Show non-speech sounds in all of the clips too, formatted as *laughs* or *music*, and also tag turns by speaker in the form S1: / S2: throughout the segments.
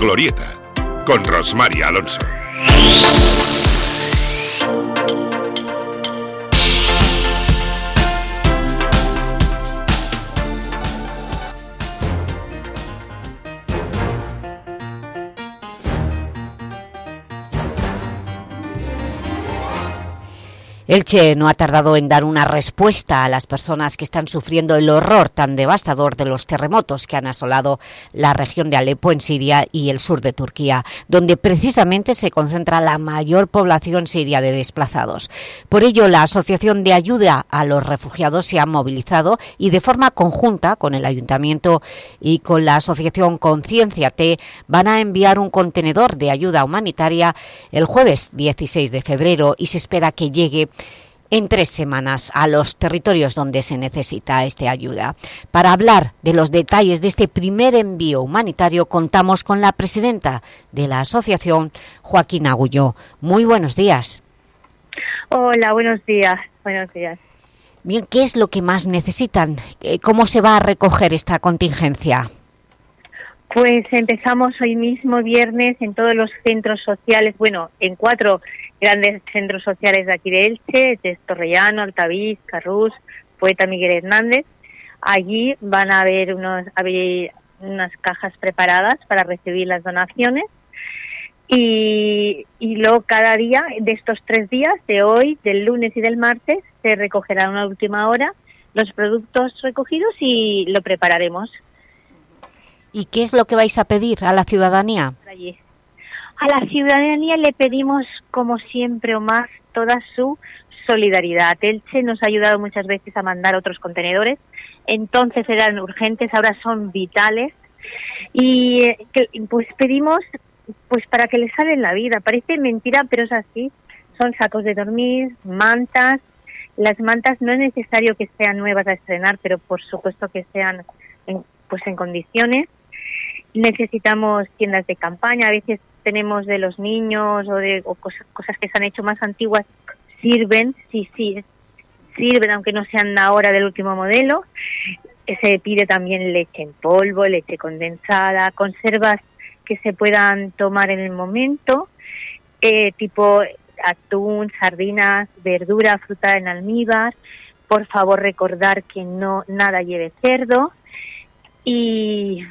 S1: Glorieta, con Rosmar Alonso.
S2: Elche no ha tardado en dar una respuesta a las personas que están sufriendo el horror tan devastador de los terremotos que han asolado la región de Alepo en Siria y el sur de Turquía, donde precisamente se concentra la mayor población siria de desplazados. Por ello, la Asociación de Ayuda a los Refugiados se ha movilizado y de forma conjunta con el Ayuntamiento y con la Asociación Conciencia T van a enviar un contenedor de ayuda humanitaria el jueves 16 de febrero y se espera que llegue en tres semanas a los territorios donde se necesita esta ayuda. Para hablar de los detalles de este primer envío humanitario contamos con la presidenta de la asociación, Joaquín Agulló. Muy buenos días.
S3: Hola, buenos días. Buenos días.
S2: Bien, ¿qué es lo que más necesitan? Eh, ¿Cómo se va a recoger esta contingencia?
S3: Pues empezamos hoy mismo, viernes, en todos los centros sociales, bueno, en cuatro grandes centros sociales de aquí de Elche, de Torrellano, Altavís, Carrús, Poeta Miguel Hernández. Allí van a haber, unos, haber unas cajas preparadas para recibir las donaciones y, y luego cada día de estos tres días, de hoy, del lunes y del martes, se recogerá a una última hora los productos recogidos y lo prepararemos.
S2: ¿Y qué es lo que vais a pedir a la ciudadanía?
S3: Allí. A la ciudadanía le pedimos, como siempre o más, toda su solidaridad. Elche nos ha ayudado muchas veces a mandar otros contenedores, entonces eran urgentes, ahora son vitales y eh, pues pedimos pues para que les salen la vida. Parece mentira, pero es así. Son sacos de dormir, mantas. Las mantas no es necesario que sean nuevas a estrenar, pero por supuesto que sean en, pues en condiciones. Necesitamos tiendas de campaña, a veces tenemos de los niños o de cosas, cosas que se han hecho más antiguas sirven, sí, sí, sirven aunque no sean ahora del último modelo. Se pide también leche en polvo, leche condensada, conservas que se puedan tomar en el momento, eh, tipo atún, sardinas, verdura, fruta en almíbar. Por favor, recordar que no nada lleve cerdo y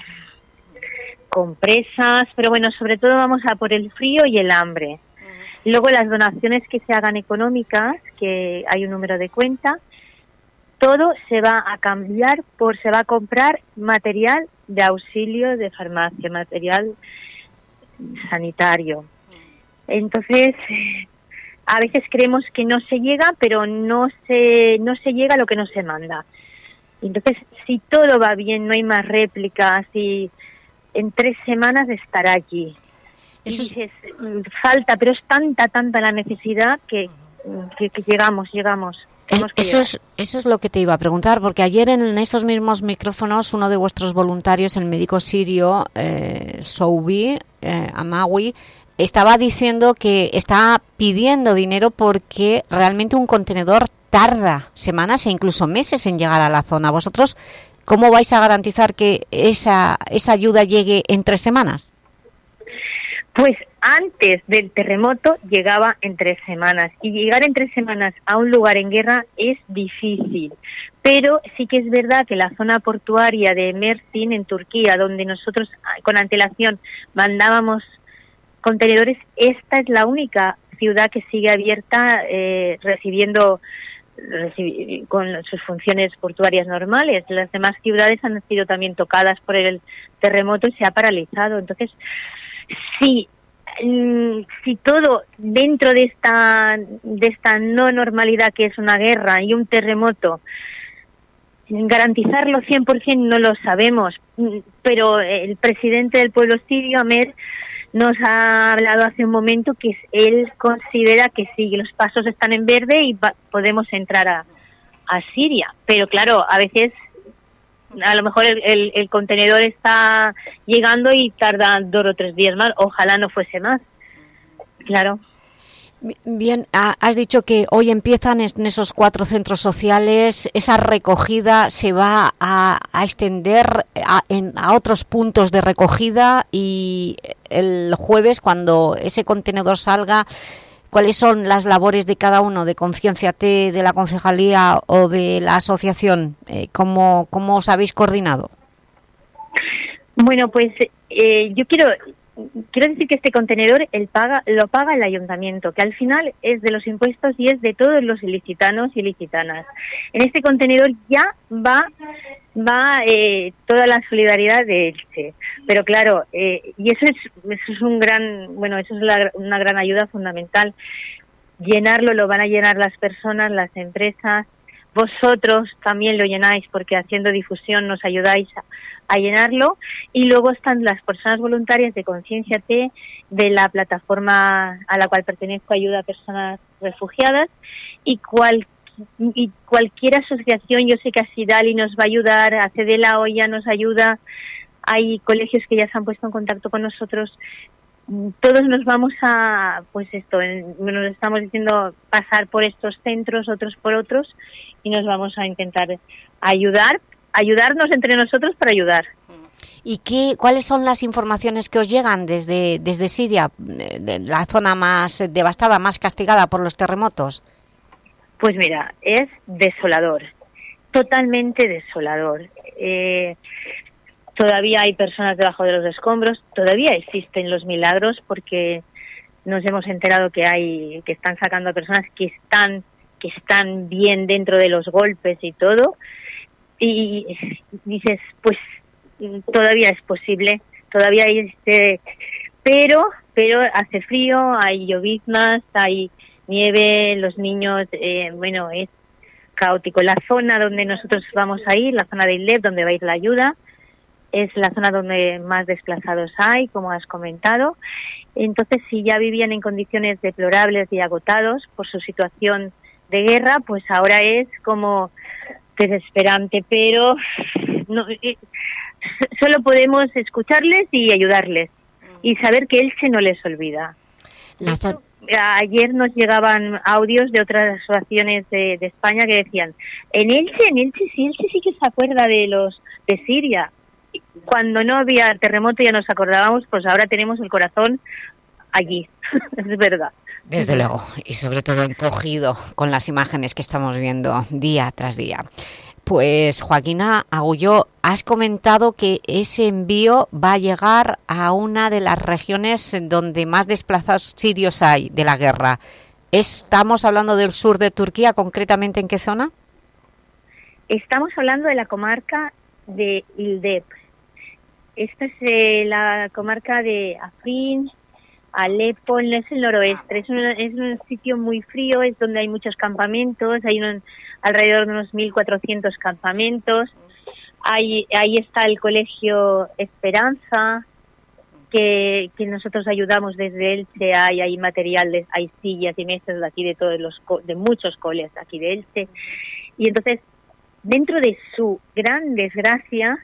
S3: compresas, pero bueno, sobre todo vamos a por el frío y el hambre. Luego las donaciones que se hagan económicas, que hay un número de cuenta, todo se va a cambiar por, se va a comprar material de auxilio de farmacia, material sanitario. Entonces, a veces creemos que no se llega, pero no se, no se llega lo que no se manda. Entonces, si todo va bien, no hay más réplicas y en tres semanas estará allí. Eso dices, mm, falta, pero es tanta, tanta la necesidad que, que, llegamos, llegamos.
S2: Eh, eso es, eso es lo que te iba a preguntar, porque ayer en esos mismos micrófonos uno de vuestros voluntarios, el médico sirio eh, Soubi eh, Amawi, estaba diciendo que está pidiendo dinero porque realmente un contenedor tarda semanas e incluso meses en llegar a la zona. ¿Vosotros ¿Cómo vais a garantizar que esa, esa ayuda llegue en tres semanas?
S3: Pues antes del terremoto llegaba en tres semanas y llegar en tres semanas a un lugar en guerra es difícil. Pero sí que es verdad que la zona portuaria de Mersin en Turquía, donde nosotros ah, con antelación mandábamos contenedores, esta es la única ciudad que sigue abierta eh, recibiendo con sus funciones portuarias normales. Las demás ciudades han sido también tocadas por el terremoto y se ha paralizado. Entonces, si, mm, si todo dentro de esta, de esta no normalidad que es una guerra y un terremoto, garantizarlo 100% no lo sabemos, mm, pero el presidente del pueblo sirio, Amer, nos ha hablado hace un momento que él considera que sí, los pasos están en verde y podemos entrar a, Siria. Pero claro, a veces a lo mejor el, el, contenedor está llegando y tarda dos o tres días más. Ojalá no fuese más. Claro.
S2: Bien, has dicho que hoy empiezan en esos cuatro centros sociales, esa recogida se va a, extender a, a, otros puntos de recogida y el jueves cuando ese contenedor salga, ¿cuáles son las labores de cada uno, de Conciencia T, de la Concejalía o de la asociación? Eh, ¿cómo, ¿Cómo os habéis coordinado?
S3: Bueno, pues eh, yo quiero quiero decir que este contenedor el paga, lo paga el ayuntamiento, que al final es de los impuestos y es de todos los ilicitanos y ilicitanas. En este contenedor ya va va eh, toda la solidaridad de Elche. Pero claro, eh, y eso es, eso es un gran, bueno, eso es una gran ayuda fundamental. Llenarlo lo van a llenar las personas, las empresas, vosotros también lo llenáis porque haciendo difusión nos ayudáis a, a llenarlo y luego están las personas voluntarias de Conciencia T de la plataforma a la cual pertenezco Ayuda a Personas Refugiadas y cual y cualquier asociación, yo sé que Asidali nos va a ayudar, a la Olla nos ayuda, hay colegios que ya se han puesto en contacto con nosotros, todos nos vamos a, pues esto, nos estamos diciendo pasar por estos centros, otros por otros, y nos vamos a intentar ayudar ayudarnos entre nosotros para ayudar.
S2: ¿Y qué, cuáles son las informaciones que os llegan desde, desde Siria, de la zona más devastada, más castigada por los terremotos?
S3: Pues mira, es desolador, totalmente desolador. Eh, todavía hay personas debajo de los escombros, todavía existen los milagros porque nos hemos enterado que hay que están sacando a personas que están que están bien dentro de los golpes y todo, y dices, pues todavía es posible, todavía hay este, pero, pero hace frío, hay lloviznas, hay nieve, los niños, eh, bueno, es caótico. La zona donde nosotros vamos a ir, la zona de ILEP, donde va a ir la ayuda, es la zona donde más desplazados hay, como has comentado. Entonces, si ya vivían en condiciones deplorables y agotados por su situación de guerra, pues ahora es como desesperante, pero no, eh, solo podemos escucharles y ayudarles y saber que Elche no les olvida. ayer nos llegaban audios de otras asociaciones de, España que decían, en Elche, en Elche, sí, Elche sí que se acuerda de los de Siria. Cuando no había terremoto ya nos acordábamos, pues ahora tenemos el corazón allí, *laughs* es verdad.
S2: Desde luego, y sobre todo encogido con las imágenes que estamos viendo día tras día. Pues Joaquina Agulló, has comentado que ese envío va a llegar a una de las regiones donde más desplazados sirios hay de la guerra. ¿Estamos hablando del sur de Turquía, concretamente en qué zona?
S3: Estamos hablando de la comarca de Ildep. Esta es eh, la comarca de Afrin, Alepo, es el noroeste, es un, es un sitio muy frío, es donde hay muchos campamentos, hay alrededor de unos 1.400 campamentos, ahí, ahí está el colegio Esperanza, que, que nosotros ayudamos desde Elche, hay, hay material, hay sillas y mesas de aquí de todos los, de muchos coles aquí de Elche, y entonces, dentro de su gran desgracia,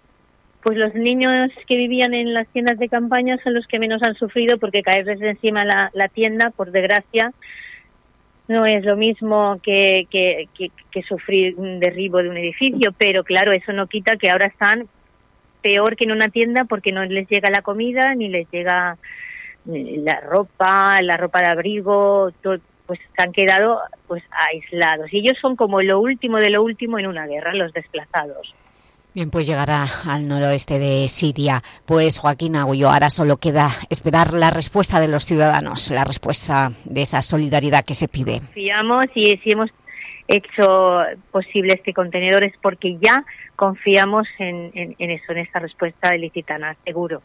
S3: pues los niños que vivían en las tiendas de campaña son los que menos han sufrido porque caerles encima la, tienda, por desgracia, no es lo mismo que, que, que, sufrir un derribo de un edificio, pero claro, eso no quita que ahora están peor que en una tienda porque no les llega la comida ni les llega eh, la ropa, la ropa de abrigo, todo, pues se han quedado pues aislados. Y ellos son como lo último de lo último en una guerra, los desplazados.
S2: Bien, pues llegará al noroeste de Siria. Pues Joaquín Agullo, ahora solo queda esperar la respuesta de los ciudadanos, la respuesta de esa solidaridad que se pide.
S3: Confiamos y si hemos hecho posible este contenedor es porque ya confiamos en, en eso, en esta respuesta de Licitana, seguro.